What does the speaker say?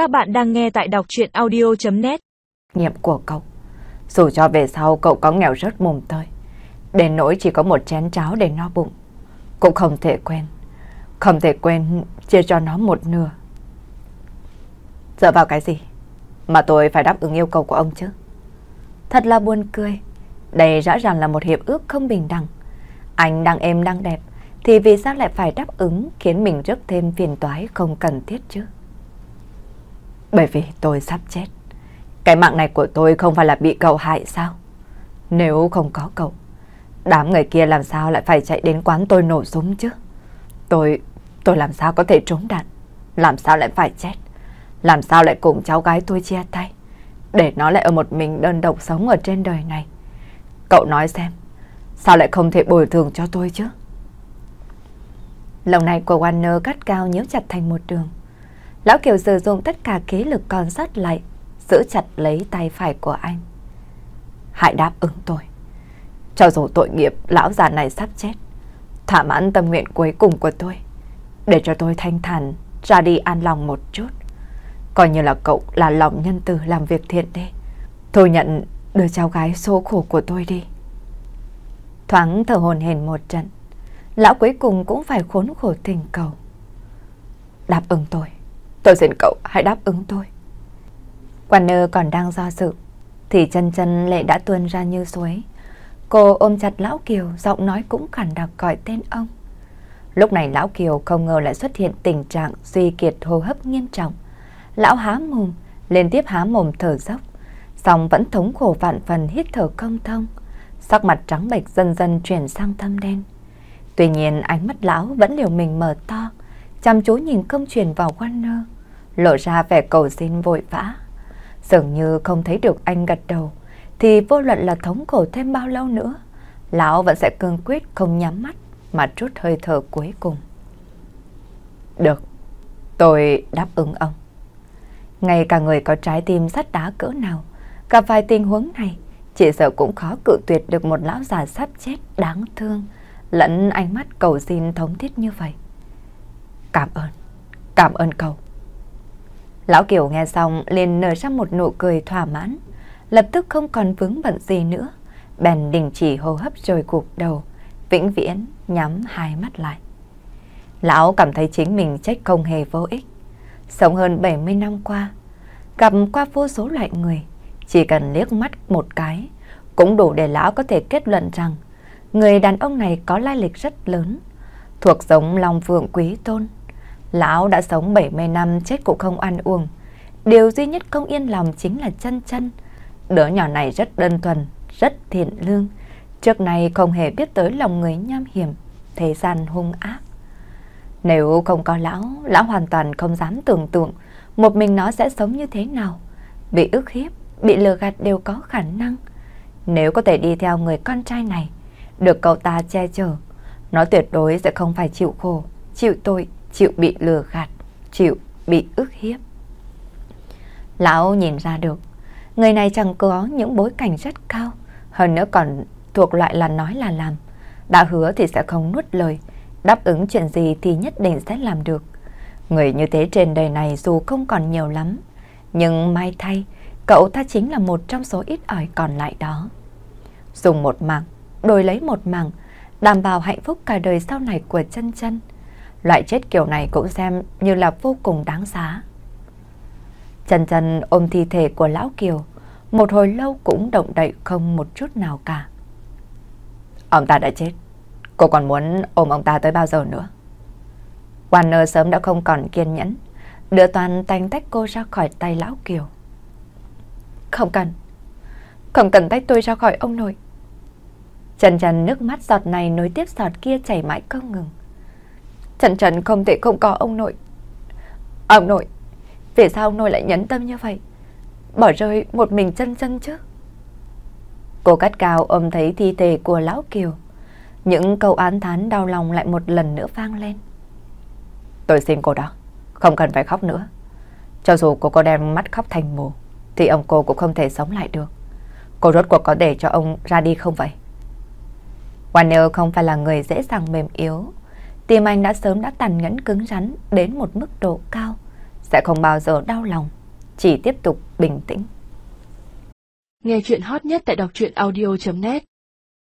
Các bạn đang nghe tại đọc chuyện audio.net Nghiệm của cậu. Dù cho về sau cậu có nghèo rớt mồm tơi, Đến nỗi chỉ có một chén cháo để no bụng, Cũng không thể quên, Không thể quên chia cho nó một nửa. Dựa vào cái gì Mà tôi phải đáp ứng yêu cầu của ông chứ? Thật là buồn cười. Đây rõ ràng là một hiệp ước không bình đẳng. Anh đang êm đang đẹp, Thì vì sao lại phải đáp ứng Khiến mình rước thêm phiền toái không cần thiết chứ? Bởi vì tôi sắp chết. Cái mạng này của tôi không phải là bị cậu hại sao? Nếu không có cậu Đám người kia làm sao lại phải chạy đến quán tôi nổ súng chứ? Tôi, tôi làm sao có thể trốn đạn? Làm sao lại phải chết? Làm sao lại cùng cháu gái tôi chia tay? Để nó lại ở một mình đơn độc sống ở trên đời này. Cậu nói xem Sao lại không thể bồi thường cho tôi chứ? Lòng này của Warner cắt cao nhíu chặt thành một đường. Lão Kiều sử dụng tất cả khí lực còn sót lại, Giữ chặt lấy tay phải của anh. Hãy đáp ứng tôi. Cho dù tội nghiệp, lão già này sắp chết, Thỏa mãn tâm nguyện cuối cùng của tôi, Để cho tôi thanh thản, Ra đi an lòng một chút. Coi như là cậu là lòng nhân từ làm việc thiện đi. Thôi nhận đứa cháu gái số khổ của tôi đi. Thoáng thở hồn hển một trận, Lão cuối cùng cũng phải khốn khổ tình cầu. Đáp ứng tôi. Tôi xin cậu hãy đáp ứng tôi. Warner còn đang do dự, Thì chân chân lệ đã tuôn ra như suối. Cô ôm chặt Lão Kiều, Giọng nói cũng khẳng đặc gọi tên ông. Lúc này Lão Kiều không ngờ lại xuất hiện tình trạng suy kiệt hô hấp nghiêm trọng. Lão há mồm, Liên tiếp há mồm thở dốc Xong vẫn thống khổ vạn phần hít thở không thông. Sắc mặt trắng bệch dần dần chuyển sang thâm đen. Tuy nhiên ánh mắt lão vẫn liều mình mở to chăm chú nhìn công truyền vào Warner, Lộ ra vẻ cầu xin vội vã. Dường như không thấy được anh gật đầu, Thì vô luận là thống khổ thêm bao lâu nữa, Lão vẫn sẽ cương quyết không nhắm mắt Mà trút hơi thở cuối cùng. Được, Tôi đáp ứng ông. Ngay cả người có trái tim sắt đá cỡ nào Gặp vài tình huống này, Chỉ sợ cũng khó cự tuyệt được một lão già sắp chết đáng thương, Lẫn ánh mắt cầu xin thống thiết như vậy. Cảm ơn. Cảm ơn cậu. Lão Kiều nghe xong liền nở ra một nụ cười thỏa mãn. Lập tức không còn vướng bận gì nữa. Bèn đình chỉ hô hấp rồi gục đầu, Vĩnh viễn nhắm hai mắt lại. Lão cảm thấy chính mình trách không hề vô ích. Sống hơn 70 năm qua, Gặp qua vô số loại người, Chỉ cần liếc mắt một cái, Cũng đủ để lão có thể kết luận rằng, Người đàn ông này có lai lịch rất lớn, Thuộc giống Long Phượng Quý Tôn. Lão đã sống 70 năm chết cũng không ăn uống. Điều duy nhất không yên lòng chính là chân chân. Đứa nhỏ này rất đơn thuần, rất thiện lương. Trước này không hề biết tới lòng người nham hiểm, thế gian hung ác. Nếu không có lão, lão hoàn toàn không dám tưởng tượng một mình nó sẽ sống như thế nào. Bị ức hiếp, bị lừa gạt đều có khả năng. Nếu có thể đi theo người con trai này, được cậu ta che chở, nó tuyệt đối sẽ không phải chịu khổ, chịu tội, chịu bị lừa gạt, chịu bị ức hiếp. Lão nhìn ra được, người này chẳng có những bối cảnh rất cao, hơn nữa còn thuộc loại là nói là làm. Đã hứa thì sẽ không nuốt lời, đáp ứng chuyện gì thì nhất định sẽ làm được. Người như thế trên đời này dù không còn nhiều lắm, nhưng may thay, cậu ta chính là một trong số ít ỏi còn lại đó. Dùng một mạng, đổi lấy một mạng, đảm bảo hạnh phúc cả đời sau này của chân chân. Loại chết kiểu này cũng xem như là vô cùng đáng giá. Trần Trần ôm thi thể của Lão Kiều, một hồi lâu cũng động đậy không một chút nào cả. Ông ta đã chết, cô còn muốn ôm ông ta tới bao giờ nữa? Warner sớm đã không còn kiên nhẫn, đưa toàn tanh tách cô ra khỏi tay Lão Kiều. Không cần, không cần tách tôi ra khỏi ông nội. Trần Trần nước mắt giọt này nối tiếp giọt kia chảy mãi không ngừng. Trần Trần không thể không có ông nội. Ông nội, vì sao ông nội lại nhẫn tâm như vậy? Bỏ rơi một mình chân chân chứ? Cô cắt cao ôm thấy thi thể của Lão Kiều. Những câu án thán đau lòng lại một lần nữa vang lên. Tôi xin cô đó, không cần phải khóc nữa. Cho dù cô có đem mắt khóc thành mù, thì ông cô cũng không thể sống lại được. Cô rốt cuộc có để cho ông ra đi không vậy? Warner không phải là người dễ dàng mềm yếu, Tim anh đã sớm đã tàn nhẫn cứng rắn đến một mức độ cao, sẽ không bao giờ đau lòng, chỉ tiếp tục bình tĩnh. Nghe chuyện hot nhất tại đọc truyện audio.net